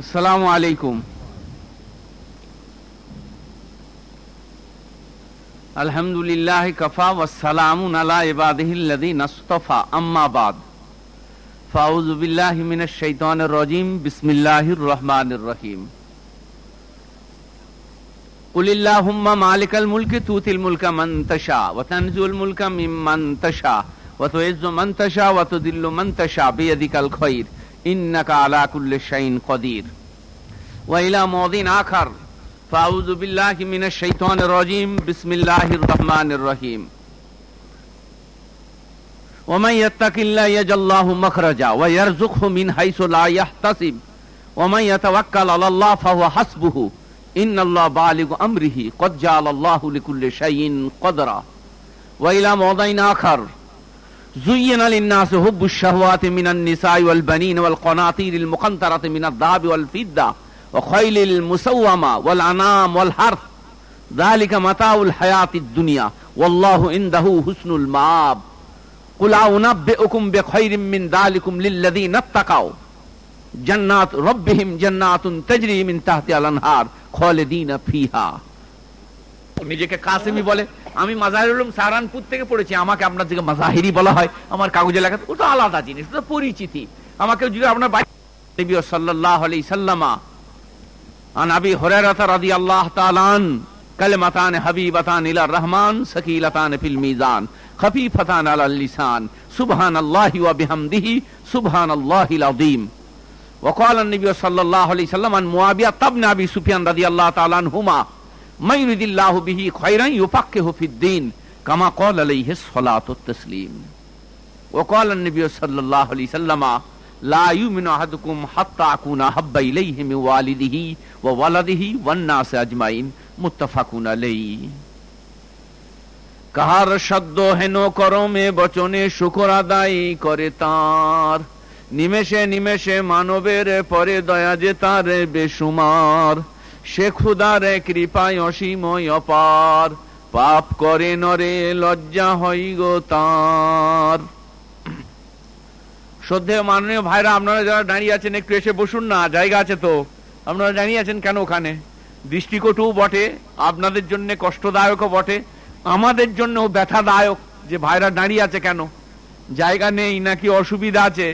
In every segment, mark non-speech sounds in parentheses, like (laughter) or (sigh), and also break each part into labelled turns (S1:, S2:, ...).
S1: السلام عليكم الحمد لله كفى والسلام على عباده الذين اصطفى اما بعد فاعوذ بالله من الشيطان الرجيم بسم الله الرحمن الرحيم قل اللهم مالك الملك توتي الملك من تشاء وتنزل الملك ممن تشاء وتعز من تشاء وتذل من تشاء بيدك الخير إنك على كل شيء قدير وإلى موضع آخر فأعوذ بالله من الشيطان الرجيم بسم الله الرحمن الرحيم ومن يتق الله يجعل الله مخرجا ويرزقه من حيث لا يحتسب ومن يتوكل على الله فهو حسبه ان الله بالغ امره قد جعل الله لكل شيء قدرا والى موضع اخر زين للناس حب الشهوات من النساء والبنين والقناطير المقنطرة من الذهب والفضة وخيل المسومة والأنام والحرث ذلك متاع الحياة الدنيا والله عنده حسن المآب قل أنبئكم بخير من ذلكم للذين اتقوا جنات ربهم جنات تجري من تحت الأنهار خالدين فيها আমি মাজাহিরুলম সাহারানপুর থেকে পড়েছি আমাকে আপনার দিকে মাজাহিরি বলা হয় আমার কাগজে লেখা ও তো আলাদা জিনিস ও তো পরিচিতি আমাকে যদি আপনার বাড়ি সাল্লাহ আলি সাল্লামা আনাবি হরেরাতা রাদি আল্লাহ তালান কালেমাতান হাবিবাতান ইলা রহমান সকিলাতান ফিল মিজান খফিফতান আলাল লিসান সুবহান আল্লাহি ওয়া বিহামদিহি সুবহান আল্লাহিল আযীম ক্বালা আন صلى সাল্লাল্লাহু আলাইহি وسلم عن معاويه بن ابي سفيان رضي الله تعالى عنهما मईदिल्लाबिही खैर युफ़क़ हुफ़ीद्दीन कमा বচনে শুকর আদায় করে তার নিমেষে নিমেষে মানবের পরে দয়া যে তার বেসুমার সে ক্ষুদার কৃপায় অসীময় অপার পাপ করে নরে লজ্জা হই গো তাঁর শ্রদ্ধেয় মাননীয় ভাইরা আপনারা যারা দাঁড়িয়ে আছেন একটু এসে বসুন না জায়গা আছে তো আপনারা দাঁড়িয়ে আছেন কেন ওখানে দৃষ্টিকটু বটে আপনাদের জন্য কষ্টদায়কও বটে আমাদের জন্যও ব্যথাদায়ক যে ভাইরা দাঁড়িয়ে আছে কেন জায়গা নেই নাকি অসুবিধা আছে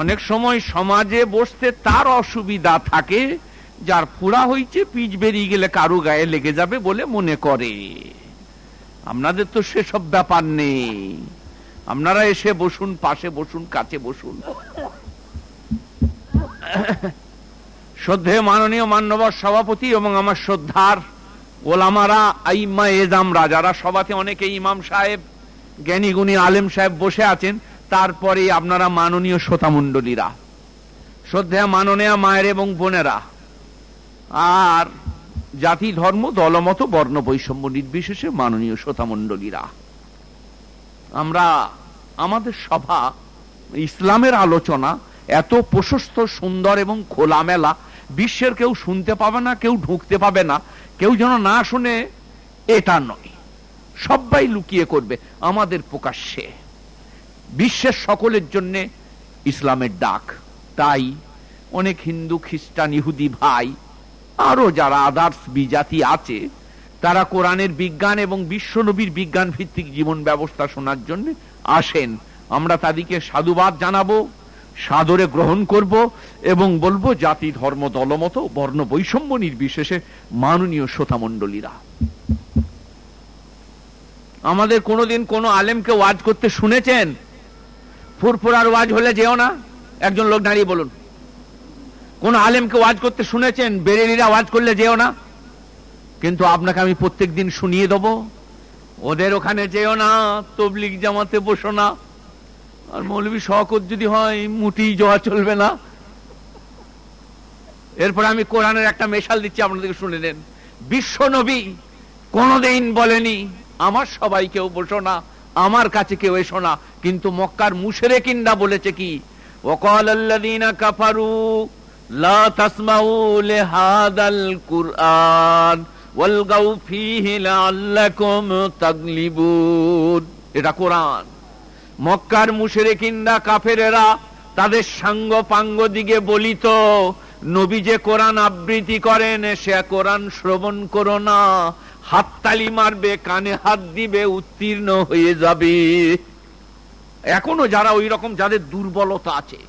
S1: অনেক সময় সমাজে বসতে তার অসুবিধা থাকে যার ফুড়া হইছে পিচ বেরিয়ে গেলে কারু গায়ে লেগে যাবে বলে মনে করে আপনাদের তো সেসব ব্যাপার নেই আপনারা এসে বসুন পাশে বসুন কাছে বসুন শ্রদ্ধে মাননীয় মান্যবর সভাপতি এবং আমার শ্রদ্ধার ওলামারা আইম্মা এজামরা যারা সভাতে অনেকে ইমাম সাহেব জ্ঞানীগুণী আলেম সাহেব বসে আছেন তারপরে আপনারা মাননীয় শ্রোতা মন্ডলীরা শ্রদ্ধা মাননীয় মায়ের এবং বোনেরা আর জাতি ধর্ম দলমত বর্ণ বৈষম্য নির্বিশেষে মাননীয় শ্রোতা মন্ডলীরা আমরা আমাদের সভা ইসলামের আলোচনা এত প্রশস্ত সুন্দর এবং খোলামেলা বিশ্বের কেউ শুনতে পাবে না কেউ ঢুকতে পাবে না কেউ যেন না শুনে এটা নয় সবাই লুকিয়ে করবে আমাদের প্রকাশ্যে বিশ্বের সকলের জন্যে ইসলামের ডাক তাই অনেক হিন্দু খ্রিস্টান ইহুদি ভাই আরো যারা আদার্স বিজাতি আছে তারা কোরআনের বিজ্ঞান এবং বিশ্বনবীর বিজ্ঞান ভিত্তিক জীবন ব্যবস্থা শোনার জন্য আসেন আমরা তাদেরকে সাধুবাদ জানাবো সাদরে গ্রহণ করব এবং বলবো জাতি ধর্ম দলমত বর্ণ বৈষম্য নির্বিশেষে মাননীয় শ্রোতামণ্ডলীরা আমাদের কোনোদিন কোনো আলেমকে ওয়াজ করতে শুনেছেন ফুরফুরার ওয়াজ হলে যেও না একজন লোক দাঁড়িয়ে বলুন কোন আলেমকে ওয়াজ করতে শুনেছেন বেরেলিরা ওয়াজ করলে যেও না কিন্তু আপনাকে আমি প্রত্যেক দিন শুনিয়ে দেবো ওদের ওখানে যেও না তবলিক জামাতে বসো না আর মৌলবী শকত যদি হয় মুটি জোয়া চলবে না এরপর আমি কোরআনের একটা মেশাল দিচ্ছি আপনাদেরকে শুনে নেন বিশ্ব নবী কোনদিন বলেনি আমার সবাইকেও বসো না আমার কাছে কেউ এসো না কিন্তু মক্কার মুশরে কিন্দা বলেছে কি ওকাল কাফারু লা ওয়ালগাউ তাদের সাঙ্গ পাঙ্গ দিকে বলিত নবী যে কোরআন আবৃত্তি করেন সে কোরআন শ্রবণ করো না হাততালি মারবে কানে হাত দিবে উত্তীর্ণ হয়ে যাবে এখনো যারা ওই রকম যাদের দুর্বলতা আছে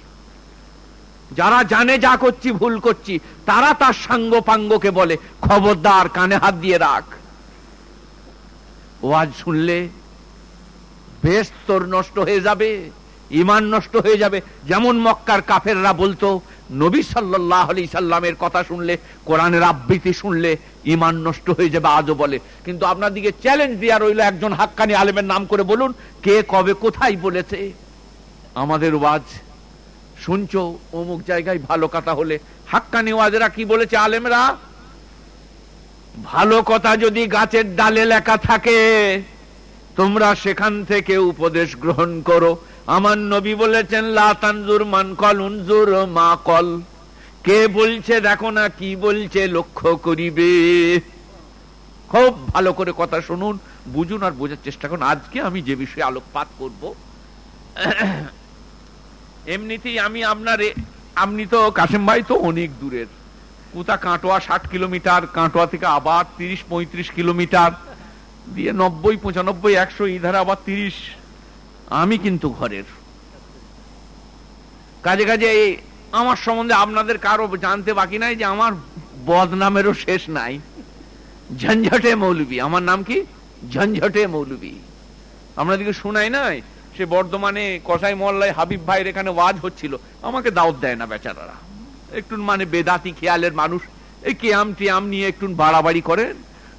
S1: যারা জানে যা করছি ভুল করছি তারা তার সাঙ্গ পাঙ্গকে বলে খবরদার কানে হাত দিয়ে রাখ ওয়াজ শুনলে বেশ তোর নষ্ট হয়ে যাবে ইমান নষ্ট হয়ে যাবে যেমন মক্কার কাফেররা বলতো নবী সাল্লাহ আলি সাল্লামের কথা শুনলে কোরআনের আবৃত্তি শুনলে ইমান নষ্ট হয়ে যাবে আজও বলে কিন্তু আপনার দিকে চ্যালেঞ্জ দেওয়া রইল একজন হাক্কানি আলেমের নাম করে বলুন কে কবে কোথায় বলেছে আমাদের ওয়াজ শুনছ অমুক জায়গায় ভালো কথা হলে হাক্কানি ওয়াজেরা কি বলেছে আলেমরা ভালো কথা যদি গাছের ডালে লেখা থাকে তোমরা সেখান থেকে উপদেশ গ্রহণ করো আমার নবী বলেছেন লাতানজুর মান কল উনজুর মা কল কে বলছে দেখো না কি বলছে লক্ষ্য করিবে খুব ভালো করে কথা শুনুন বুঝুন আর বোঝার চেষ্টা করুন আজকে আমি যে বিষয়ে আলোকপাত করব এমনিতেই আমি আপনার আপনি তো কাশেম ভাই তো অনেক দূরের কোথা কাটোয়া ষাট কিলোমিটার কাটোয়া থেকে আবার তিরিশ পঁয়ত্রিশ কিলোমিটার দিয়ে নব্বই পঁচানব্বই একশো এই আবার তিরিশ আমি কিন্তু ঘরের কাজে কাজে আমার সম্বন্ধে আপনাদের কারো জানতে বাকি নাই যে আমার বদনামেরও শেষ নাই ঝঞ্ঝটে মৌলবী আমার নাম কি ঝঞ্ঝটে মৌলবী আপনাদেরকে শোনাই নাই সে বর্ধমানে কসাই মল্লায় হাবিব ভাইয়ের এখানে ওয়াজ হচ্ছিল আমাকে দাওয়াত দেয় না বেচারারা একটু মানে বেদাতি খেয়ালের মানুষ এই কেয়াম টিয়াম নিয়ে একটু বাড়াবাড়ি করেন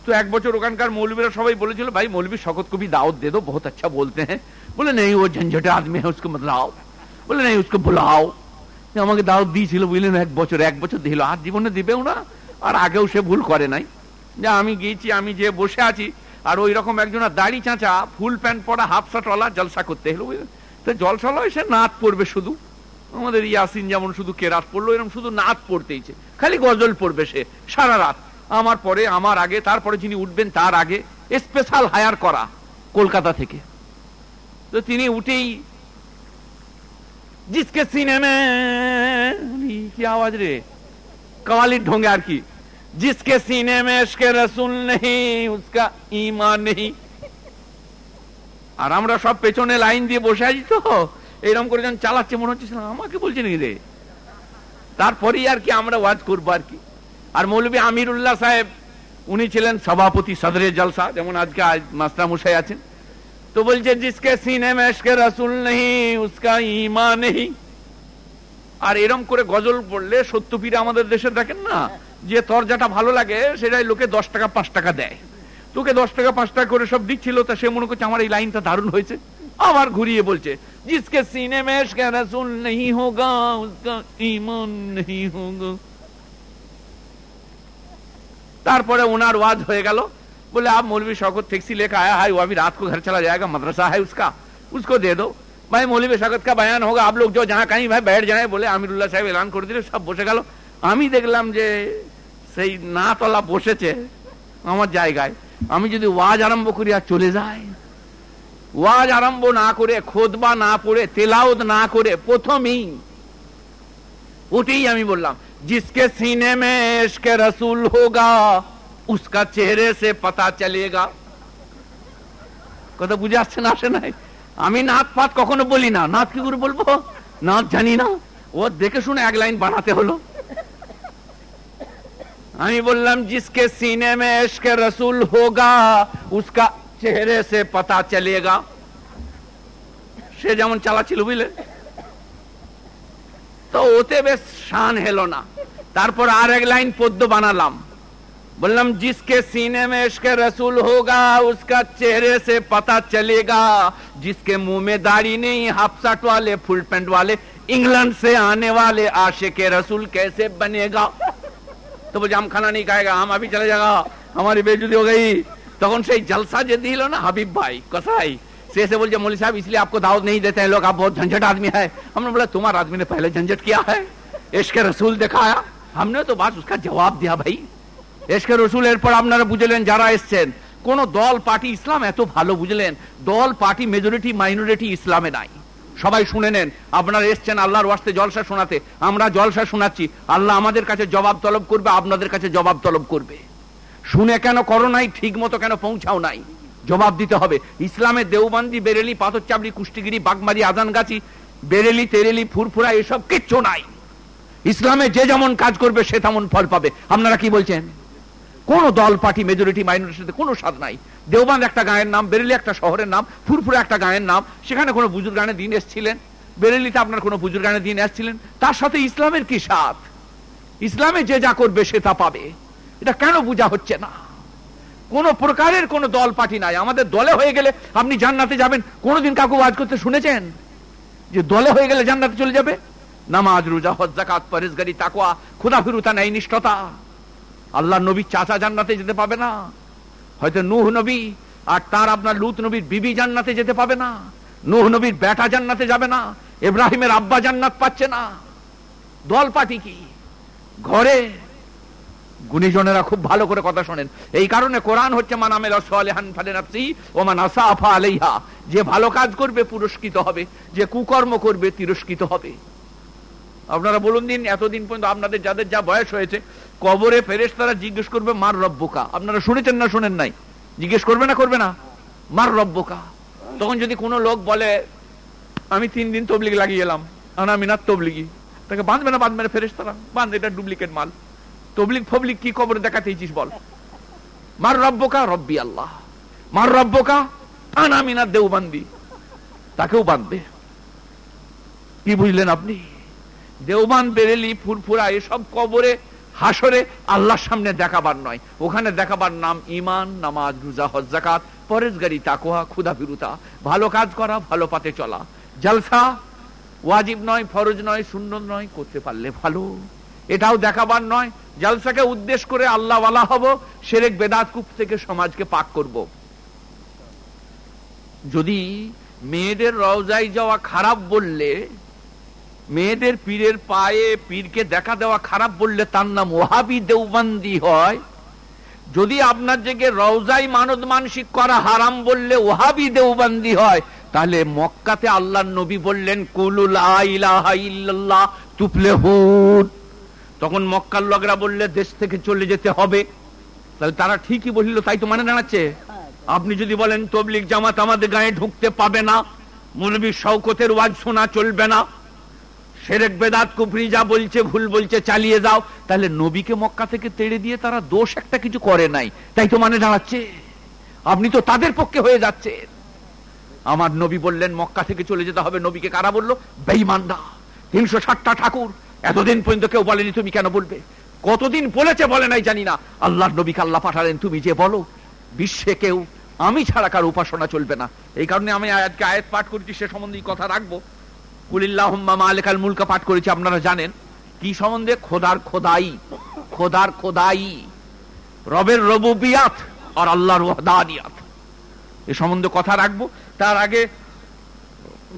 S1: তো এক বছর ওখানকার মৌলবীরা সবাই বলেছিল ভাই মৌলবী শকত কবি দাওয়াত দে দো বহুত আচ্ছা বলতে হ্যাঁ বলে নেই ও ঝঞ্ঝটে আদমি है उसको मत বলে নেই উসকে ভুলাও আমাকে দাও দিয়েছিল বুঝলেন এক বছর এক বছর দিল আর জীবনে দিবেও না আর আগেও সে ভুল করে নাই যে আমি গিয়েছি আমি যে বসে আছি আর ওই রকম একজন দাড়ি চাঁচা ফুল প্যান্ট পরা হাফ শার্টওয়ালা জলসা করতে হলো বুঝলেন তো জলসালয় সে নাচ পড়বে শুধু আমাদের ইয়াসিন যেমন শুধু কেরাত পড়লো এরকম শুধু নাচ পড়তেইছে খালি গজল পড়বে সে সারা রাত আমার পরে আমার আগে তারপরে যিনি উঠবেন তার আগে স্পেশাল হায়ার করা কলকাতা থেকে তো তিনি উঠেই জিসকে সিনেমা কি আওয়াজ রে কওয়ালির ঢোঙ্গে আর কি जिसके सीने में इश्क रसूल नहीं उसका ईमान नहीं আর আমরা সব পেছনে লাইন দিয়ে বসে আছি তো এরকম করে যখন চালাচ্ছে মনে হচ্ছে আমাকে বলছে নাকি রে তারপরেই আর কি আমরা ওয়াজ করবো আর কি আর মৌলবী আমিরুল্লাহ সাহেব উনি ছিলেন সভাপতি সদরের জলসা যেমন আজকে মাস্টার মশাই আছেন তো বলছে জিসকে সিনে মেশকে রাসুল নেই উসকা ইমা নেই আর এরম করে গজল পড়লে সত্যপীরা আমাদের দেশে দেখেন না যে তরজাটা ভালো লাগে সেটাই লোকে দশ টাকা পাঁচ টাকা দেয় তোকে দশ টাকা পাঁচ টাকা করে সব দিচ্ছিল তা সে মনে করছে আমার এই লাইনটা দারুণ হয়েছে আবার ঘুরিয়ে বলছে জিসকে সিনে মেশকে রাসুল নেই হোগা উসকা ইমান নেই হোগা তারপরে ওনার ওয়াজ হয়ে গেল बोले आप मौलवी शौकत टैक्सी लेकर आया है वो अभी रात को घर चला जाएगा मदरसा है उसका उसको दे दो भाई मौलवी शौकत का बयान होगा आप लोग जो जहाँ कहीं भाई बैठ जाए बोले आमिरुल्ला साहब ऐलान कर दिले सब बसे गलो हम ही देख लम सही ना तला बसे हमार जगह हमें जो वाज आरम्भ कर चले जाए वाज आरम्भ ना कर खोदबा ना पड़े तेलाउद ना कर प्रथम ही उठे ही बोल जिसके सीने में इश्क रसूल होगा उसका চেহারে সে পাতা চলেগা কথা বুঝে আসছে না আসে নাই আমি নাথ পাত কখনো বলি না নাথ কি করে বলবো নাথ জানি না ও দেখে শুনে এক লাইন বানাতে হলো আমি বললাম জিসকে সিনে মে এসকে রসুল হোগা উসকা চেহারে সে পাতা চলেগা সে যেমন চালাচ্ছিল বুঝলে তো ওতে বেশ শান হেলো না তারপর আর এক লাইন পদ্য বানালাম बोलम जिसके सीने में इश्क रसूल होगा उसका चेहरे से पता चलेगा जिसके मुंह में दाढ़ी नहीं हाफ शर्ट वाले फुल पैंट वाले इंग्लैंड से आने वाले आशे के रसूल कैसे बनेगा तो बोझे हम खाना नहीं खाएगा हम अभी चले जाएगा हमारी बेजुदी हो गई तो সেই जलसा যে दिल ना हबीब भाई कसाई से से बोल मोली साहब इसलिए आपको दावत नहीं देते हैं लोग आप बहुत झंझट आदमी है हमने बोला तुम्हारा आदमी ने पहले झंझट किया है इश्क रसूल दिखाया हमने तो बात उसका जवाब दिया भाई এসকে রসুলের পর আপনারা বুঝলেন যারা এসছেন কোন দল পার্টি ইসলাম এত ভালো বুঝলেন দল পার্টি মেজরিটি মাইনরিটি ইসলামে নাই সবাই শুনে নেন আপনারা এসছেন আল্লাহর ওয়াস্তে জলসা শোনাতে আমরা জলসা শোনাচ্ছি আল্লাহ আমাদের কাছে জবাব তলব করবে আপনাদের কাছে জবাব তলব করবে শুনে কেন করো নাই ঠিক মতো কেন পৌঁছাও নাই জবাব দিতে হবে ইসলামের দেওবান্দি বেরেলি চাবড়ি কুষ্টিগিরি বাগমারি আদানগাছি বেরেলি তেরেলি ফুরফুরা এসব কিচ্ছু নাই ইসলামে যে যেমন কাজ করবে সে তেমন ফল পাবে আপনারা কি বলছেন কোন দল পার্টি মেজরিটি মাইনরিটির সাথে কোনো স্বাদ নাই দেওবান একটা গায়ের নাম বেরেলি একটা শহরের নাম ফুরফুরে একটা গায়ের নাম সেখানে কোনো বুজুর গানে দিন এসছিলেন বেরেলিতে আপনার কোনো বুজুর গানে দিন এসছিলেন তার সাথে ইসলামের কি স্বাদ ইসলামে যে যা করবে সে তা পাবে এটা কেন বোঝা হচ্ছে না কোনো প্রকারের কোনো দল পার্টি নাই আমাদের দলে হয়ে গেলে আপনি জান্নাতে যাবেন কোনোদিন কাকু আজ করতে শুনেছেন যে দলে হয়ে গেলে জান্নাতে চলে যাবে নামাজ রোজা হজ্জাকাত পরেশগারি তাকুয়া খুদা ফিরুতা নেয় নিষ্ঠতা আল্লাহ নবী চাচা জান্নাতে যেতে পাবে না হয়তো নুহ নবী আর তার আপনার লুত নবীর বিবি জান্নাতে যেতে পাবে না নুহ নবীর বেটা জান্নাতে যাবে না এব্রাহিমের আব্বা জান্নাত পাচ্ছে না দল পাটি কি ঘরে গুণীজনেরা খুব ভালো করে কথা শোনেন এই কারণে কোরআন হচ্ছে মানামেল সালেহান ফালে নাফসি ও মানাসা আফা আলাইহা যে ভালো কাজ করবে পুরস্কৃত হবে যে কুকর্ম করবে তিরস্কৃত হবে আপনারা বলুন দিন এতদিন পর্যন্ত আপনাদের যাদের যা বয়স হয়েছে কবরে ফেরেস তারা জিজ্ঞেস করবে মার রব্বুকা আপনারা শুনেছেন না শুনেন নাই জিজ্ঞেস করবে না করবে না মার রব্বুকা তখন যদি কোনো লোক বলে আমি তিন দিন তবলিগ লাগিয়ে এলাম আনা মিনার তবলিগি তাকে বাঁধবে না বাঁধবে না ফেরেস তারা বাঁধ এটা ডুপ্লিকেট মাল তবলিক ফবলিক কি কবরে দেখাতে ইচ্ছিস বল মার রব্বকা রব্বি আল্লাহ মার রব্বকা দেউ বান্দি তাকেও বাঁধবে কি বুঝলেন আপনি দেওবান বেরেলি ফুরফুরা এসব কবরে হাসরে আল্লাহর সামনে দেখাবার নয় ওখানে দেখাবার নাম ইমান নামাজ রুজা হজ্জাকাত পরেজগারি তাকোয়া ফিরুতা ভালো কাজ করা ভালো পাতে চলা জালসা ওয়াজিব নয় ফরজ নয় শূন্য নয় করতে পারলে ভালো এটাও দেখাবার নয় জালসাকে উদ্দেশ্য করে আল্লাহওয়ালা হব সেরেক বেদাত কূপ থেকে সমাজকে পাক করব যদি মেয়েদের রওজায় যাওয়া খারাপ বললে মেয়েদের পীরের পায়ে পীরকে দেখা দেওয়া খারাপ বললে তার নাম ওহাবি দেওবান্দি হয় যদি আপনার জেগে রওজাই মানদ মানসিক করা হারাম বললে ওহাবি দেওবান্দি হয় তাহলে মক্কাতে আল্লাহ নবী বললেন কুলুল আল্লাহ তুপলে হুট তখন মক্কার লগরা বললে দেশ থেকে চলে যেতে হবে তাহলে তারা ঠিকই বলিল তাই তো মানে দাঁড়াচ্ছে আপনি যদি বলেন তবলিক জামাত আমাদের গায়ে ঢুকতে পাবে না মৌলবী শওকতের ওয়াজ শোনা চলবে না সেরেক বেদাত কুফরি যা বলছে ভুল বলছে চালিয়ে যাও তাহলে নবীকে মক্কা থেকে তেড়ে দিয়ে তারা দোষ একটা কিছু করে নাই তাই তো মানে দাঁড়াচ্ছে আপনি তো তাদের পক্ষে হয়ে যাচ্ছেন আমার নবী বললেন মক্কা থেকে চলে যেতে হবে নবীকে কারা বললো বেইমানদা তিনশো ষাটটা ঠাকুর এতদিন পর্যন্ত কেউ বলেনি তুমি কেন বলবে কতদিন বলেছে বলে নাই জানি না আল্লাহ নবীকে আল্লাহ পাঠালেন তুমি যে বলো বিশ্বে কেউ আমি ছাড়া কার উপাসনা চলবে না এই কারণে আমি আজকে আয়াত পাঠ করছি সে সম্বন্ধে কথা রাখবো কুলিল্লাহম্মা মুলকা পাঠ করেছি আপনারা জানেন কি সম্বন্ধে খোদার খোদাই খোদার খোদাই রবের রবুবিয়াত আর আল্লাহর ওয়াদানিয়াত এ সম্বন্ধে কথা রাখবো তার আগে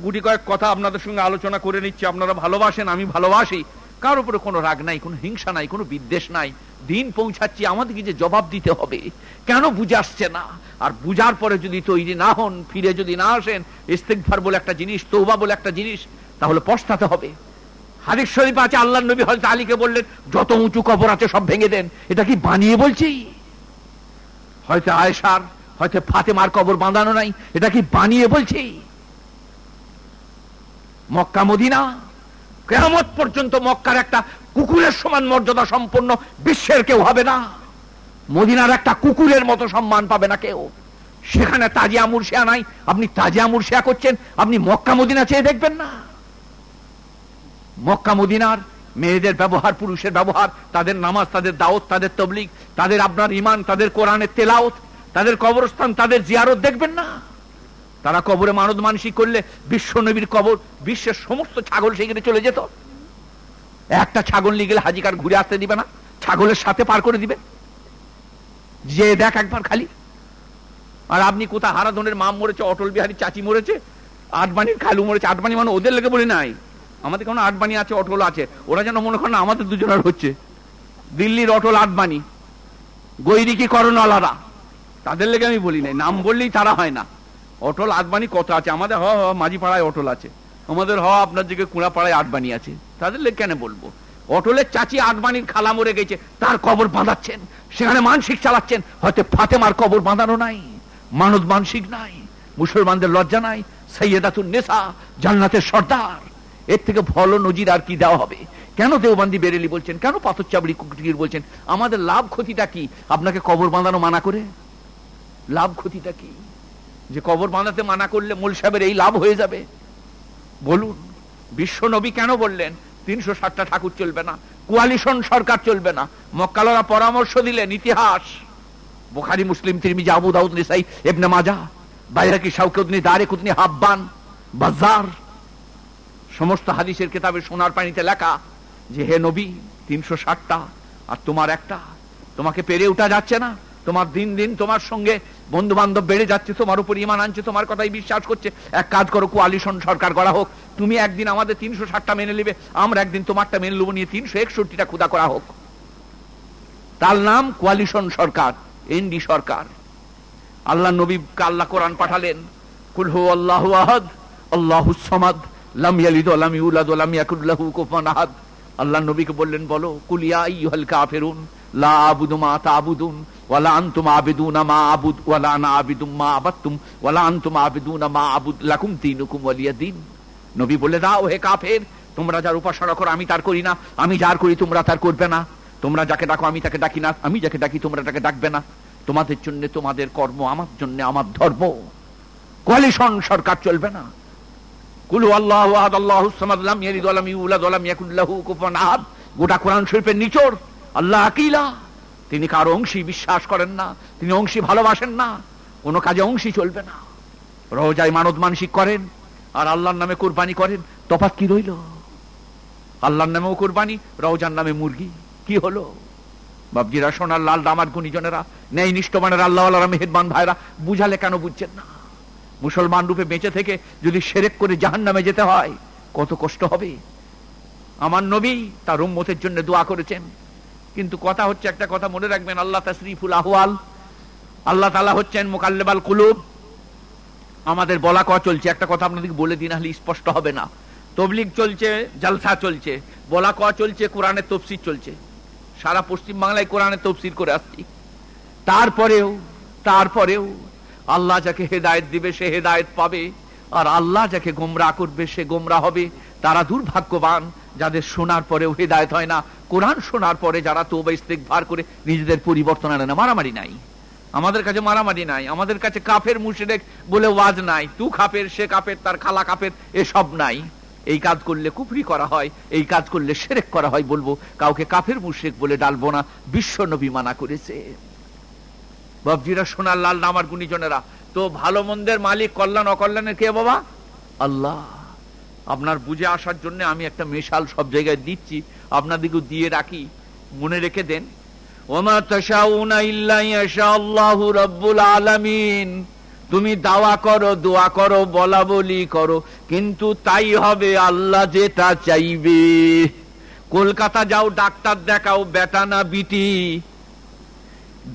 S1: গুটি কয়েক কথা আপনাদের সঙ্গে আলোচনা করে নিচ্ছি আপনারা ভালোবাসেন আমি ভালোবাসি কার উপরে কোনো রাগ নাই কোনো হিংসা নাই কোনো বিদ্বেষ নাই দিন পৌঁছাচ্ছি আমাদেরকে যে জবাব দিতে হবে কেন বুঝে আসছে না আর বুঝার পরে যদি তৈরি না হন ফিরে যদি না আসেন ইস্তেকভার বলে একটা জিনিস তৌবা বলে একটা জিনিস তাহলে পস্তাতে হবে হাদিস শরীফ আছে আল্লাহ নবী হজরত আলীকে বললেন যত উঁচু কবর আছে সব ভেঙে দেন এটা কি বানিয়ে বলছি হয়তো আয়েশার হয়তো ফাতেমার কবর বাঁধানো নাই এটা কি বানিয়ে বলছি মক্কা মদিনা কেয়ামত পর্যন্ত মক্কার একটা কুকুরের সমান মর্যাদা সম্পন্ন বিশ্বের কেউ হবে না মদিনার একটা কুকুরের মতো সম্মান পাবে না কেউ সেখানে তাজিয়া মুর্শিয়া নাই আপনি তাজিয়া মুর্শিয়া করছেন আপনি মক্কা মদিনা চেয়ে দেখবেন না মক্কা মদিনার মেয়েদের ব্যবহার পুরুষের ব্যবহার তাদের নামাজ তাদের দাওত তাদের তবলিক তাদের আপনার ইমান তাদের কোরআনের তেলাওত তাদের কবরস্থান তাদের জিয়ারত দেখবেন না তারা কবরে মানদ মানসিক করলে বিশ্ব নবীর কবর বিশ্বের সমস্ত ছাগল সেখানে চলে যেত একটা ছাগল নিয়ে গেলে হাজিকার ঘুরে আসতে দিবে না ছাগলের সাথে পার করে দিবে যে দেখ একবার খালি আর আপনি কোথা হারাধনের মাম মরেছে অটল বিহারী চাচি মরেছে আটবানির খালু মরেছে আটবানি মানে ওদের লেগে বলি নাই আমাদের কোনো আটবানি আছে অটল আছে ওরা যেন মনে করেন আমাদের দুজনের হচ্ছে দিল্লির অটল আটবানি গৈরিকি করণ আলাদা তাদের লেগে আমি বলি নাই নাম বললেই তারা হয় না অটল আদবানি কত আছে আমাদের হ মাঝি পাড়ায় অটল আছে আমাদের হ আপনার দিকে কুড়া পাড়ায় আছে তাদের কেন বলবো অটলের চাচি আটবানির খালা মরে গেছে তার কবর বাঁধাচ্ছেন সেখানে মানসিক চালাচ্ছেন হয়তো ফাতেমার কবর বাঁধানো নাই মানুষ মানসিক নাই মুসলমানদের লজ্জা নাই সৈয়দাতুর নেশা জান্নাতের সর্দার এর থেকে ভল নজির আর কি দেওয়া হবে কেন দেওবান্দি বেরেলি বলছেন কেন পাথর চাবড়ি বলছেন আমাদের লাভ ক্ষতিটা কি আপনাকে কবর বাঁধানো মানা করে লাভ ক্ষতিটা কি যে কবর বানাতে মানা করলে মূল সাহেবের এই লাভ হয়ে যাবে বলুন বিশ্বনবী কেন বললেন তিনশো ষাটটা ঠাকুর চলবে না কোয়ালিশন সরকার চলবে না মক্কালরা পরামর্শ দিলেন ইতিহাস বোখারি মুসলিম তিরমি আবু দাউদ নিসাই এবনে মাজা বাইরা কি সাউকে শাউকুদনি দারে কুতনি হাব্বান বাজার সমস্ত হাদিসের কেতাবে সোনার পানিতে লেখা যে হে নবী তিনশো ষাটটা আর তোমার একটা তোমাকে পেরে উঠা যাচ্ছে না তোমার দিন দিন তোমার সঙ্গে বন্ধু বান্ধব বেড়ে যাচ্ছে তোমার উপর ইমান আনছে তোমার কথাই বিশ্বাস করছে এক কাজ করো কোয়ালিশন সরকার করা হোক তুমি একদিন আমাদের তিনশো ষাটটা মেনে নেবে আমরা একদিন তোমারটা মেনে নেবো নিয়ে তিনশো একষট্টিটা ক্ষুদা করা হোক তার নাম কোয়ালিশন সরকার এনডি সরকার আল্লাহ নবী কাল্লা কোরআন পাঠালেন কুলহু আল্লাহ আহাদ আল্লাহু আল্লাহ নবীকে বললেন বলো কুলিয়া ইহাল ফেরুন লা আবুদুমা তা আবুদুন তোমরা যার উপাসনা করো আমি তার করি না আমি যার করি তোমরা তার করবে না তোমরা যাকে ডাকো আমি তাকে ডাকি না আমি যাকে ডাকি তোমরা তাকে ডাকবে না তোমাদের জন্য তোমাদের কর্ম আমার জন্য আমার ধর্ম কোয়ালিশন সরকার চলবে না গোটা কোরআন শরীফের নিচর আল্লাহ আকিলা তিনি কারো অংশী বিশ্বাস করেন না তিনি অংশী ভালোবাসেন না কোনো কাজে অংশী চলবে না রোজায় মানত মানসিক করেন আর আল্লাহর নামে কুরবানি করেন তফাত কি রইল আল্লাহর নামেও কুরবানি রওজার নামে মুরগি কি হলো বাবজিরা সোনার লাল দামার গুণীজনেরা নেই নিষ্ঠমানের আল্লাহ মেহেদবান ভাইরা বুঝালে কেন বুঝছেন না মুসলমান রূপে বেঁচে থেকে যদি সেরেক করে জাহান নামে যেতে হয় কত কষ্ট হবে আমার নবী তার উম্মতের জন্য দোয়া করেছেন কিন্তু কথা হচ্ছে একটা কথা মনে রাখবেন আল্লাহ তাসরিফুল আহওয়াল আল্লাহ তালা হচ্ছেন মোকাল্লেবাল কুলুব আমাদের বলা কথা চলছে একটা কথা আপনাদেরকে বলে দিন হলে স্পষ্ট হবে না তবলিগ চলছে জালসা চলছে বলা কওয়া চলছে কোরআনের তফসির চলছে সারা পশ্চিম বাংলায় কোরআনের তফসির করে আসছি তারপরেও তারপরেও আল্লাহ যাকে হেদায়ত দিবে সে হেদায়ত পাবে আর আল্লাহ যাকে গোমরা করবে সে গোমরা হবে তারা দুর্ভাগ্যবান যাদের শোনার পরে হৃদায়ত হয় না কোরআন শোনার পরে যারা তোবা ইস্তেক ভার করে নিজেদের পরিবর্তন আনে না মারামারি নাই আমাদের কাছে মারামারি নাই আমাদের কাছে কাফের মুশরেক বলে ওয়াজ নাই তু কাফের সে কাপের তার খালা কাপের এসব নাই এই কাজ করলে কুফরি করা হয় এই কাজ করলে সেরেক করা হয় বলবো কাউকে কাফের মুশেক বলে ডালবো না বিশ্ব নবী মানা করেছে বাবজিরা সোনার লাল নামার গুণিজনেরা তো ভালো মন্দের মালিক কল্যাণ অকল্যাণের কে বাবা আল্লাহ আপনার বুঝে আসার জন্য আমি একটা মেশাল সব জায়গায় দিচ্ছি আপনাদেরকে দিয়ে রাখি মনে রেখে দেন তুমি দাওয়া করো দোয়া করো বলা বলি করো কিন্তু তাই হবে আল্লাহ যেটা চাইবে কলকাতা যাও ডাক্তার দেখাও বেটানা বিটি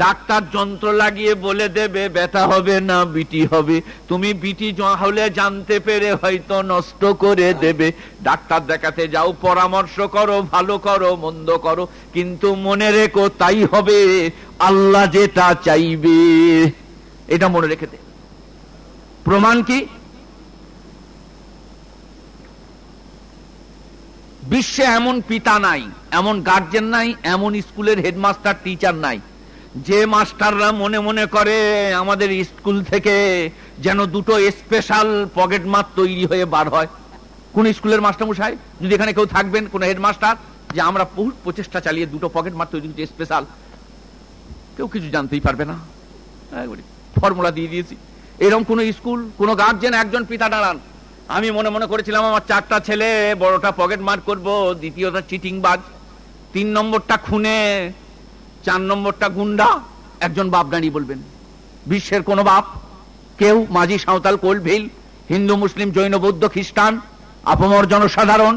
S1: ডাক্তার যন্ত্র লাগিয়ে বলে দেবে ব্যথা হবে না বিটি হবে তুমি বিটি হলে জানতে পেরে হয়তো নষ্ট করে দেবে ডাক্তার দেখাতে যাও পরামর্শ করো ভালো করো মন্দ করো কিন্তু মনে রেখো তাই হবে আল্লাহ যেটা চাইবে এটা মনে রেখে দে প্রমাণ কি বিশ্বে এমন পিতা নাই এমন গার্জেন নাই এমন স্কুলের হেডমাস্টার টিচার নাই যে মাস্টাররা মনে মনে করে আমাদের স্কুল থেকে যেন দুটো স্পেশাল পকেট মার তৈরি হয়ে বার হয় কোন স্কুলের মাস্টার মশাই যদি এখানে কেউ থাকবেন কোন হেডমাস্টার যে আমরা বহু প্রচেষ্টা চালিয়ে দুটো পকেট মার তৈরি হচ্ছে স্পেশাল কেউ কিছু জানতেই পারবে না হ্যাঁ, ফর্মুলা দিয়ে দিয়েছি এরকম কোন স্কুল কোন গার্জেন একজন পিতা দাঁড়ান আমি মনে মনে করেছিলাম আমার চারটা ছেলে বড়টা পকেট মার করবো দ্বিতীয়টা চিটিং বাজ তিন নম্বরটা খুনে চার নম্বরটা গুন্ডা একজন বাপডানি বলবেন বিশ্বের কোন বাপ কেউ মাঝি সাঁওতাল কোল ভিল হিন্দু মুসলিম জৈন বৌদ্ধ খ্রিস্টান আপমর জনসাধারণ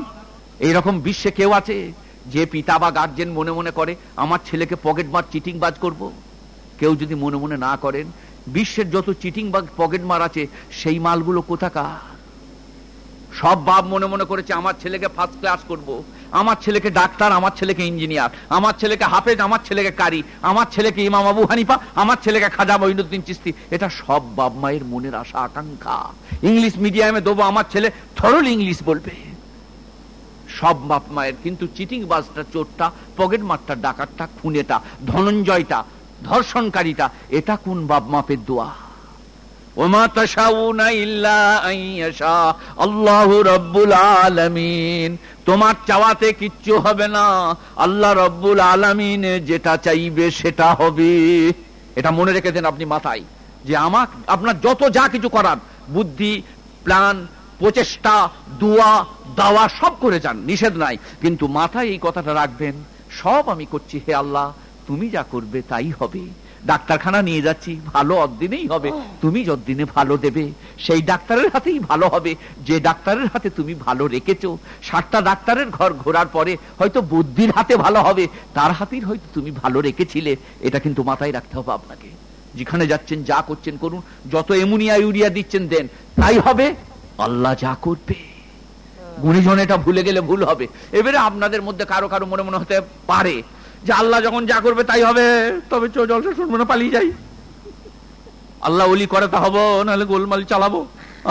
S1: এইরকম বিশ্বে কেউ আছে যে পিতা বা গার্জেন মনে মনে করে আমার ছেলেকে পকেট মার চিটিং বাজ করব। কেউ যদি মনে মনে না করেন বিশ্বের যত চিটিং বা পকেট মার আছে সেই মালগুলো কোথাকা সব বাপ মনে মনে করেছে আমার ছেলেকে ফার্স্ট ক্লাস করব। আমার ছেলেকে ডাক্তার আমার ছেলেকে ইঞ্জিনিয়ার আমার ছেলেকে হাফেজ আমার ছেলেকে কারি আমার ছেলেকে ইমাম আবু হানিফা আমার ছেলেকে খাজা মহিনুদ্দিন চিস্তি এটা সব বাপ মায়ের মনের আশা আকাঙ্ক্ষা ইংলিশ মিডিয়ামে দেবো আমার ছেলে থরল ইংলিশ বলবে সব বাপ মায়ের কিন্তু চিটিং বাসটা চোরটা পকেট মারটা ডাকাতটা খুনেটা ধনঞ্জয়টা ধর্ষণকারীটা এটা কোন বাপ মাপের দোয়া আলামিন তোমার চাওয়াতে কিচ্ছু হবে না আল্লাহ রব্বুল আলামিন যেটা চাইবে সেটা হবে এটা মনে রেখে দেন আপনি মাথায় যে আমার আপনার যত যা কিছু করার বুদ্ধি প্ল্যান প্রচেষ্টা দোয়া দাওয়া সব করে যান নিষেধ নাই কিন্তু মাথায় এই কথাটা রাখবেন সব আমি করছি হে আল্লাহ তুমি যা করবে তাই হবে ডাক্তারখানা নিয়ে যাচ্ছি ভালো অদ্দিনেই হবে তুমি যদ্দিনে ভালো দেবে সেই ডাক্তারের হাতেই ভালো হবে যে ডাক্তারের হাতে তুমি ভালো রেখেছো সাতটা ডাক্তারের ঘর ঘোরার পরে হয়তো বুদ্ধির হাতে ভালো হবে তার হাতেই হয়তো তুমি ভালো রেখেছিলে এটা কিন্তু মাথায় রাখতে হবে আপনাকে যেখানে যাচ্ছেন যা করছেন করুন যত এমুনিয়া ইউরিয়া দিচ্ছেন দেন তাই হবে আল্লাহ যা করবে গুণীজন এটা ভুলে গেলে ভুল হবে এবারে আপনাদের মধ্যে কারো কারো মনে মনে হতে পারে যে আল্লাহ যখন যা করবে তাই হবে তবে চো জলসা শুনবো না পালিয়ে যাই আল্লাহ ওলি করে তা হবো নাহলে গোলমাল চালাবো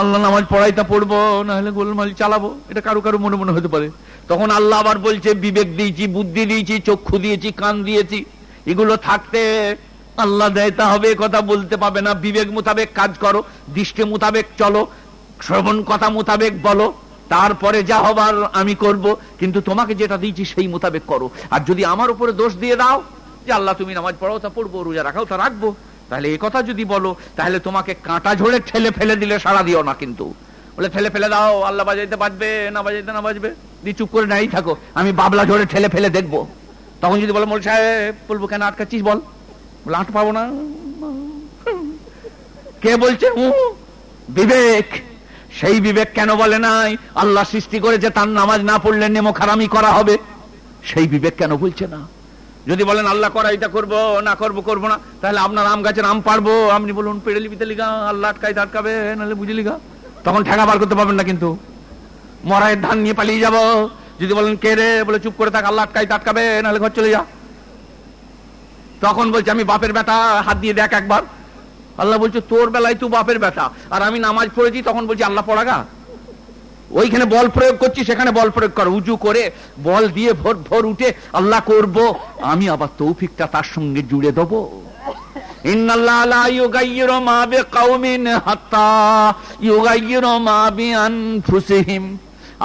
S1: আল্লাহ নামাজ পড়াই তা পড়বো নাহলে গোলমাল চালাবো এটা কারো কারো মনে মনে হতে পারে তখন আল্লাহ আবার বলছে বিবেক দিয়েছি বুদ্ধি দিয়েছি চক্ষু দিয়েছি কান দিয়েছি এগুলো থাকতে আল্লাহ দেয় তা হবে কথা বলতে পাবে না বিবেক মোতাবেক কাজ করো দৃষ্টি মোতাবেক চলো শ্রবণ কথা মোতাবেক বলো তারপরে যা হবার আমি করব কিন্তু তোমাকে যেটা দিয়েছি সেই মোতাবেক করো আর যদি আমার উপরে দোষ দিয়ে দাও যে আল্লাহ তুমি নামাজ পড়াও তা পড়বো রোজা রাখাও তা রাখবো তাহলে এই কথা যদি বলো তাহলে তোমাকে কাঁটা ঝোড়ে ঠেলে ফেলে দিলে সারা দিও না কিন্তু বলে ঠেলে ফেলে দাও আল্লাহ বাজাইতে বাজবে না বাজাইতে না বাজবে দি চুপ করে নাই থাকো আমি বাবলা ঝোড়ে ঠেলে ফেলে দেখবো তখন যদি বলো মোল সাহেব বলবো কেন আটকাচ্ছিস বল বলে আট পাবো না কে বলছে বিবেক সেই বিবেক কেন বলে নাই আল্লাহ সৃষ্টি করেছে তার নামাজ না পড়লে নেমো খারামি করা হবে সেই বিবেক কেন বলছে না যদি বলেন আল্লাহ করা এটা করবো না করব করব না তাহলে আপনার আম গাছের আম পারবো আপনি বলুন পেড়ে লিপিতে লিগা আল্লাহ আটকাই আটকাবে নাহলে বুঝে লিখা তখন ঠেকা বার করতে পারবেন না কিন্তু মরায়ের ধান নিয়ে পালিয়ে যাব যদি বলেন কে রে বলে চুপ করে থাক আল্লাহ আটকাই আটকাবে নাহলে ঘর চলে যা তখন বলছে আমি বাপের বেটা হাত দিয়ে দেখ একবার আল্লাহ বলছে তোর বেলায় তো বাপের ব্যথা আর আমি নামাজ পড়েছি তখন বলছি আল্লাহ পড়াগা ওইখানে বল প্রয়োগ করছি সেখানে বল প্রয়োগ কর উঁচু করে বল দিয়ে ভোর ভোর উঠে আল্লাহ করব আমি আবার তৌফিকটা তার সঙ্গে জুড়ে দেব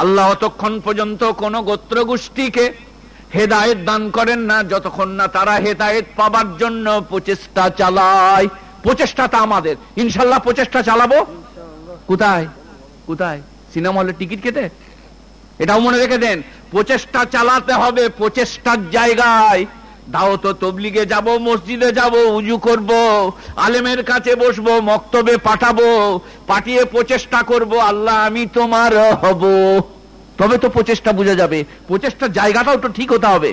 S1: আল্লাহ অতক্ষণ পর্যন্ত কোন গোত্র গোষ্ঠীকে হেদায়ত দান করেন না যতক্ষণ না তারা হেদায়ত পাবার জন্য প্রচেষ্টা চালায় প্রচেষ্টাটা আমাদের ইনশাল্লাহ প্রচেষ্টা চালাবো কোথায় কোথায় সিনেমা হলে টিকিট কেটে এটাও মনে রেখে দেন প্রচেষ্টা চালাতে হবে প্রচেষ্টার জায়গায় দাও তো তবলিগে যাব মসজিদে যাব উজু করব আলেমের কাছে বসবো মক্তবে পাঠাবো পাঠিয়ে প্রচেষ্টা করব আল্লাহ আমি তোমার হব তবে তো প্রচেষ্টা বোঝা যাবে প্রচেষ্টার জায়গাটাও তো ঠিক হতে হবে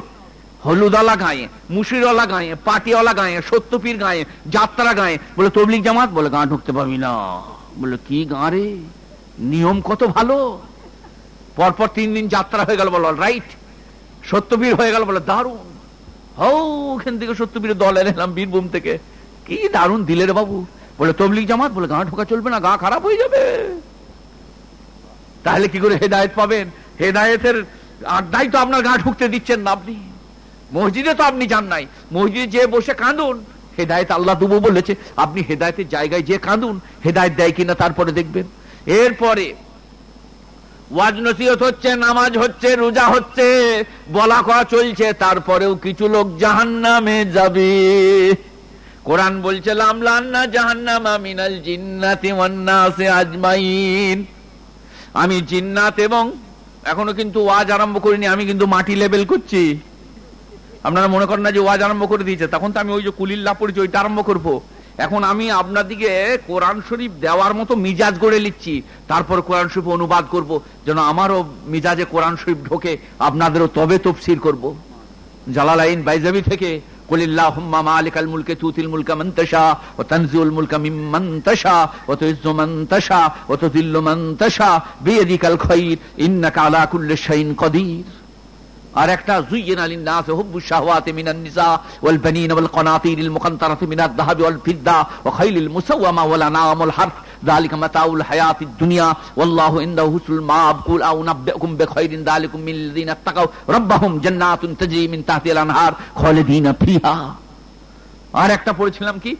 S1: হলুদালা গায়ে মুশিরওয়ালা গায়ে পাটিওয়ালা গায়ে সত্যপীর গায়ে যাত্রা গায়ে বলে তবলিক জামাত বলে গা ঢুকতে পারবি না বলে কি গাঁ রে নিয়ম কত ভালো পরপর তিন দিন যাত্রা হয়ে গেল বলো রাইট সত্যবীর হয়ে গেল বলে দারুণ হো ওখান থেকে সত্যবীর দল এলাম বীরভূম থেকে কি দারুণ দিলের বাবু বলে তবলিক জামাত বলে গা ঢোকা চলবে না গা খারাপ হয়ে যাবে তাহলে কি করে হেদায়ত পাবেন হেদায়তের আড্ডাই তো আপনার গা ঢুকতে দিচ্ছেন না আপনি মসজিদে তো আপনি যান নাই মসজিদে যে বসে কাঁদুন হেদায়ত আল্লাহ তবু বলেছে আপনি হেদায়তের জায়গায় যে কাঁদুন হেদায়ত দেয় কিনা তারপরে দেখবেন এরপরে ওয়াজ হচ্ছে নামাজ হচ্ছে রোজা হচ্ছে বলা কয়া চলছে তারপরেও কিছু লোক জাহান নামে যাবে কোরআন বলছে জাহান্নাম আমি জিন্নাত এবং এখনো কিন্তু ওয়াজ আরম্ভ করিনি আমি কিন্তু মাটি লেবেল করছি আপনারা মনে করেন না যে ওয়াজ আরম্ভ করে দিয়েছে তখন তো আমি ওই যে কুলিল্লা পড়েছি ওইটা আরম্ভ করবো এখন আমি আপনাদিকে কোরআন শরীফ দেওয়ার মতো মিজাজ গড়ে লিখছি তারপর কোরআন শরীফ অনুবাদ করব যেন আমারও মিজাজে কোরআন শরীফ ঢোকে আপনাদেরও তবে তফসির করব জালালাইন বাইজাবি থেকে কলিল্লাহ আর একটা জুইনা লিন্নাস হুব্বু শাহওয়াতি মিনান নিসা ওয়াল বানিন ওয়াল কনাতির আল মুকান্তারাতি মিনাত যাহাবি ওয়াল ফিদ্দা ওয়া খাইলিল মুসাওয়ামা ওয়াল আনাম আল হারফ ذلك متاع الحياة الدنيا والله عنده حسن المآب قل أو نبئكم بخير ذلك من الذين اتقوا ربهم جنات تجري من تحت الأنهار خالدين فيها আর একটা পড়েছিলাম কি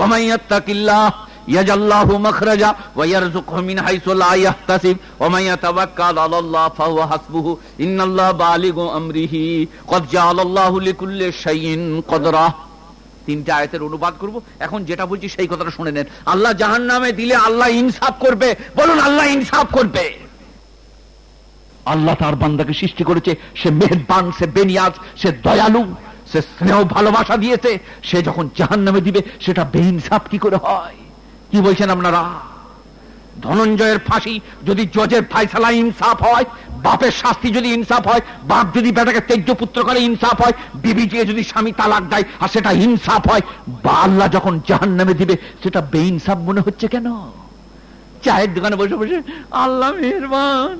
S1: ومن يتق الله আয়াতের অনুবাদ করব এখন যেটা বলছি সেই কথাটা শুনে নেন আল্লাহ নামে দিলে আল্লাহ ইনসাফ করবে বলুন আল্লাহ ইনসাফ করবে আল্লাহ তার বান্দাকে সৃষ্টি করেছে সে মেহরবান সে বেনিয়াজ সে দয়ালু সে স্নেহ ভালোবাসা দিয়েছে সে যখন জাহান নামে দিবে সেটা বেইনসাফ কি করে হয় কি বলছেন আপনারা ধনঞ্জয়ের ফাঁসি যদি জজের ফাইসালা ইনসাফ হয় বাপের শাস্তি যদি ইনসাফ হয় বাপ যদি বেটাকে তেজ্য পুত্র করে ইনসাফ হয় বিবিকে যদি স্বামী তালাক দেয় আর সেটা ইনসাফ হয় বা আল্লাহ যখন জাহান নামে দিবে সেটা বেইনসাফ মনে হচ্ছে কেন চায়ের দোকানে বসে বসে আল্লাহ মেহরবান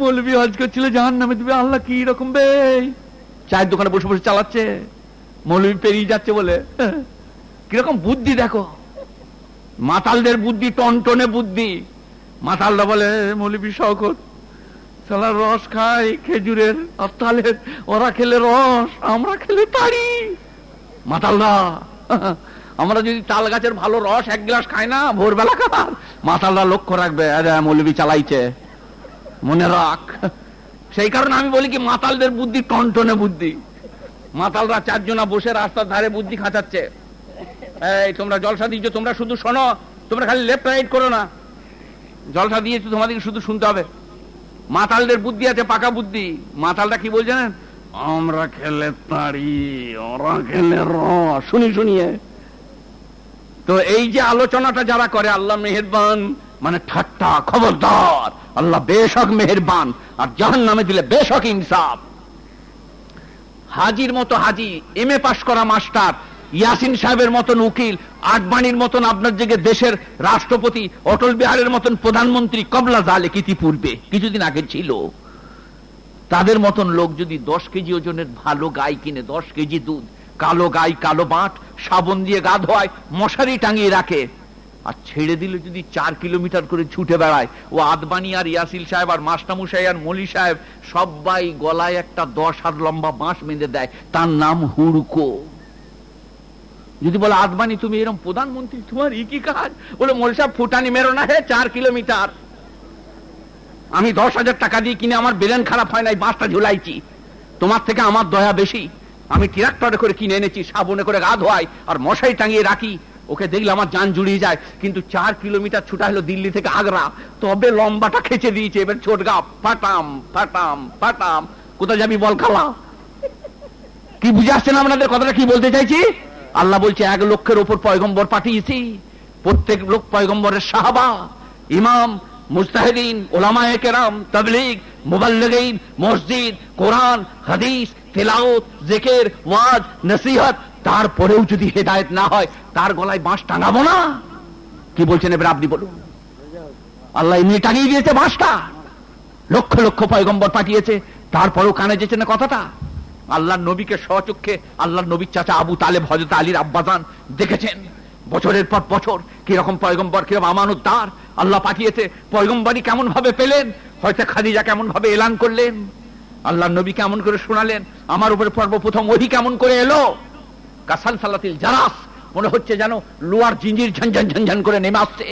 S1: মৌলবি হজ করছিল জাহান নামে দিবে আল্লাহ কি রকম বে চায়ের দোকানে বসে বসে চালাচ্ছে মৌলবি পেরিয়ে যাচ্ছে বলে হ্যাঁ, কিরকম বুদ্ধি দেখো মাতালদের বুদ্ধি টনটনে বুদ্ধি মাতালরা বলে মৌলবী শকত চলার রস খায় খেজুরের আত্মালের ওরা খেলে রস আমরা খেলে তাড়ি মাতালরা (laughs) আমরা যদি তাল গাছের ভালো রস এক গ্লাস খাই না ভোরবেলা খাবার মাতালরা লক্ষ্য রাখবে আরে মৌলবি চালাইছে মনে রাখ সেই কারণে আমি বলি কি মাতালদের বুদ্ধি টনটনে বুদ্ধি মাতালরা চারজনা বসে রাস্তার ধারে বুদ্ধি খাঁচাচ্ছে এই তোমরা জলসা দিচ্ছ তোমরা শুধু শোনো তোমরা খালি লেফট রাইট করো না জলসা দিয়েছো তোমাদেরকে শুধু শুনতে হবে মাতালদের বুদ্ধি আছে পাকা বুদ্ধি মাতালটা কি বলছে না আমরা খেলে তাড়ি ওরা খেলে র শুনি শুনিয়ে তো এই যে আলোচনাটা যারা করে আল্লাহ মেহেরবান মানে ঠাট্টা খবরদার আল্লাহ বেশক মেহেরবান আর জাহান নামে দিলে বেশক ইনসাফ হাজির মতো হাজি এম এ পাশ করা মাস্টার ইয়াসিন সাহেবের মতন উকিল আডবাণীর মতন আপনার যে দেশের রাষ্ট্রপতি অটল বিহারের মতন প্রধানমন্ত্রী কবলা জালেক ইতিপূর্বে কিছুদিন আগে ছিল তাদের মতন লোক যদি দশ কেজি ওজনের ভালো গাই কিনে দশ কেজি দুধ কালো গাই কালো বাঁট সাবন দিয়ে গা ধোয় মশারি টাঙিয়ে রাখে আর ছেড়ে দিলে যদি চার কিলোমিটার করে ছুটে বেড়ায় ও আদবানি আর ইয়াসিল সাহেব আর মাস্টামুশাই আর মলি সাহেব সবাই গলায় একটা দশ হাত লম্বা বাঁশ বেঁধে দেয় তার নাম হুড়কো যদি বলো আদমানি তুমি এরকম প্রধানমন্ত্রী তোমার ই কি কাজ বলে মোলসা ফুটানি মেরো না হে চার কিলোমিটার আমি দশ হাজার টাকা দিয়ে কিনে আমার বেলেন খারাপ হয় নাই বাসটা ঝুলাইছি তোমার থেকে আমার দয়া বেশি আমি ট্রাক্টরে করে কিনে এনেছি সাবনে করে গা ধোয়াই আর মশাই টাঙিয়ে রাখি ওকে দেখলে আমার যান জুড়িয়ে যায় কিন্তু চার কিলোমিটার ছুটা হলো দিল্লি থেকে আগ্রা তবে লম্বাটা খেচে দিয়েছে এবার ছোট গা ফাটাম ফাটাম ফাটাম কোথায় যাবি বল খালা কি বুঝে আসছেন আপনাদের কথাটা কি বলতে চাইছি আল্লাহ বলছে এক লক্ষের উপর পয়গম্বর পাঠিয়েছি প্রত্যেক লোক পয়গম্বরের সাহাবা ইমাম মুস্তাহিদিন ওলামায় কেরাম তবলিগ মুবাল্লিগিন মসজিদ কোরআন হাদিস তেলাওত জেকের ওয়াজ নসিহত তারপরেও যদি হেদায়ত না হয় তার গলায় বাঁশ টাঙাবো না কি বলছেন এবার আপনি বলুন আল্লাহ এমনি টাঙিয়ে দিয়েছে বাঁশটা লক্ষ লক্ষ পয়গম্বর পাঠিয়েছে তারপরেও কানে যেছে না কথাটা আল্লাহ নবীকে সহচক্ষে আল্লাহ নবীর চাচা আবু তালেব হজরত আলীর আব্বাজান দেখেছেন বছরের পর বছর কিরকম পয়গম্বর কিরকম আমানত তার আল্লাহ পাঠিয়েছে পয়গম্বরই কেমন ভাবে পেলেন হয়তো খাদিজা কেমন ভাবে এলান করলেন আল্লাহ নবী কেমন করে শোনালেন আমার উপরে পর্ব প্রথম ওহি কেমন করে এলো কাসাল সালাতিল জারাস মনে হচ্ছে যেন লোয়ার জিঞ্জির ঝনঝন ঝনঝন করে নেমে আসছে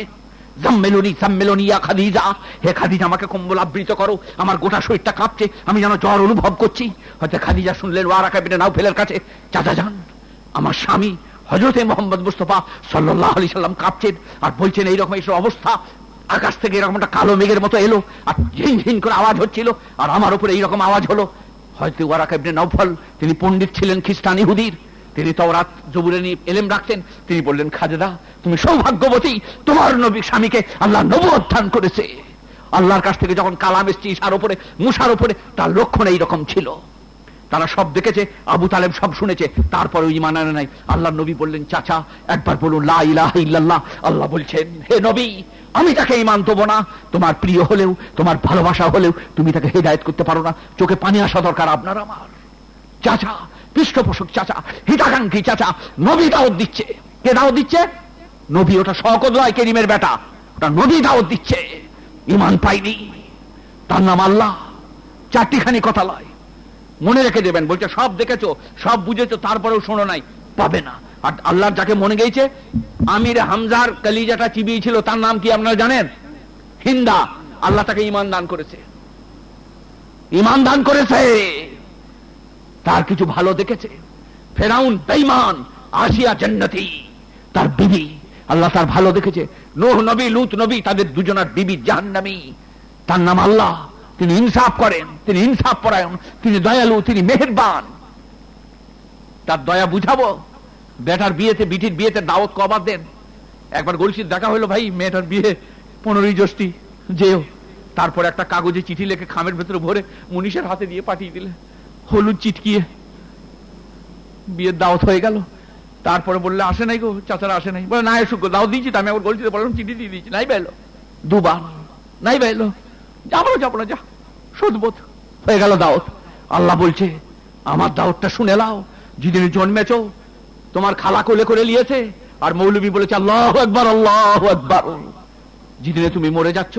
S1: জাম্মেলুনি সাম্মেলুনি খাদিজা হে খাদিজা আমাকে কম্বল আবৃত করো আমার গোটা শরীরটা কাঁপছে আমি যেন জ্বর অনুভব করছি হয়তো খাদিজা শুনলেন ওয়ারা কাবিনে নাও ফেলের কাছে চাচা যান আমার স্বামী হজরতে মোহাম্মদ মুস্তফা সাল্লাহ আলি সাল্লাম কাঁপছেন আর বলছেন এইরকম এইসব অবস্থা আকাশ থেকে এরকম একটা কালো মেঘের মতো এলো আর ঝিন ঝিন করে আওয়াজ হচ্ছিল আর আমার উপরে এইরকম আওয়াজ হলো হয়তো ওয়ারা কাবিনে নফল তিনি পণ্ডিত ছিলেন খ্রিস্টান ইহুদির তিনি তওরাত জবুরে নিয়ে এলেম রাখতেন তিনি বললেন খাজেদা তুমি সৌভাগ্যবতী তোমার নবী স্বামীকে আল্লাহ নব অধ্যান করেছে আল্লাহর কাছ থেকে যখন কালাম এসছে ইশার ওপরে মুসার ওপরে তার লক্ষণ এইরকম ছিল তারা সব দেখেছে আবু তালেব সব শুনেছে তারপরে ওই মানা নাই আল্লাহ নবী বললেন চাচা একবার বলুন লা ইলাহা ইল্লাল্লাহ আল্লাহ বলছেন হে নবী আমি তাকে ইমান দেবো না তোমার প্রিয় হলেও তোমার ভালোবাসা হলেও তুমি তাকে হেদায়ত করতে পারো না চোখে পানি আসা দরকার আপনার আমার চাচা পৃষ্ঠপোষক চাচা হিতাকাঙ্ক্ষী চাচা নবী দাওয়াত দিচ্ছে কে দাওয়াত দিচ্ছে নবী ওটা শকত রায় কেরিমের বেটা ওটা নবী দাওয়াত দিচ্ছে ইমান পাইনি তার নাম আল্লাহ চারটিখানি কথা লয় মনে রেখে দেবেন বলছে সব দেখেছো সব বুঝেছো তারপরেও শোনো নাই পাবে না আর আল্লাহর যাকে মনে গেছে আমির হামজার কালিজাটা চিবিয়েছিল তার নাম কি আপনারা জানেন হিন্দা আল্লাহ তাকে ইমান দান করেছে ইমান দান করেছে তার কিছু ভালো দেখেছে ফেরাউন বেইমান আসিয়া জান্নাতি তার বিবি আল্লাহ তার ভালো দেখেছে নোহ নবী লুত নবী তাদের দুজনার বিবি জাহান্নামী তার নাম আল্লাহ তিনি ইনসাফ করেন তিনি ইনসাফ পরায়ণ তিনি দয়ালু তিনি মেহেরবান তার দয়া বুঝাবো বেটার বিয়েতে বিটির বিয়েতে দাওয়াত কবার দেন একবার গলসির দেখা হলো ভাই মেয়েটার বিয়ে পনেরোই জ্যোষ্ঠী যেও তারপর একটা কাগজে চিঠি লেখে খামের ভেতরে ভরে মুনিশের হাতে দিয়ে পাঠিয়ে দিলে হলুদ চিটকিয়ে বিয়ের দাওয়াত হয়ে গেল তারপরে বললে আসে নাই গো চাচারা আসে নাই বলে না এসো দাও দিয়েছি আমি আবার গলছিতে বললাম চিঠি দিয়ে দিয়েছি নাই বাইলো দুবার নাই বাইলো যাবো না যাবো না যা সদবোধ হয়ে গেল দাওয়াত আল্লাহ বলছে আমার দাওয়াতটা শুনে লাও যেদিন জন্মেছ তোমার খালা কোলে করে নিয়েছে আর মৌলবী বলেছে আল্লাহ একবার আল্লাহ একবার যেদিনে তুমি মরে যাচ্ছ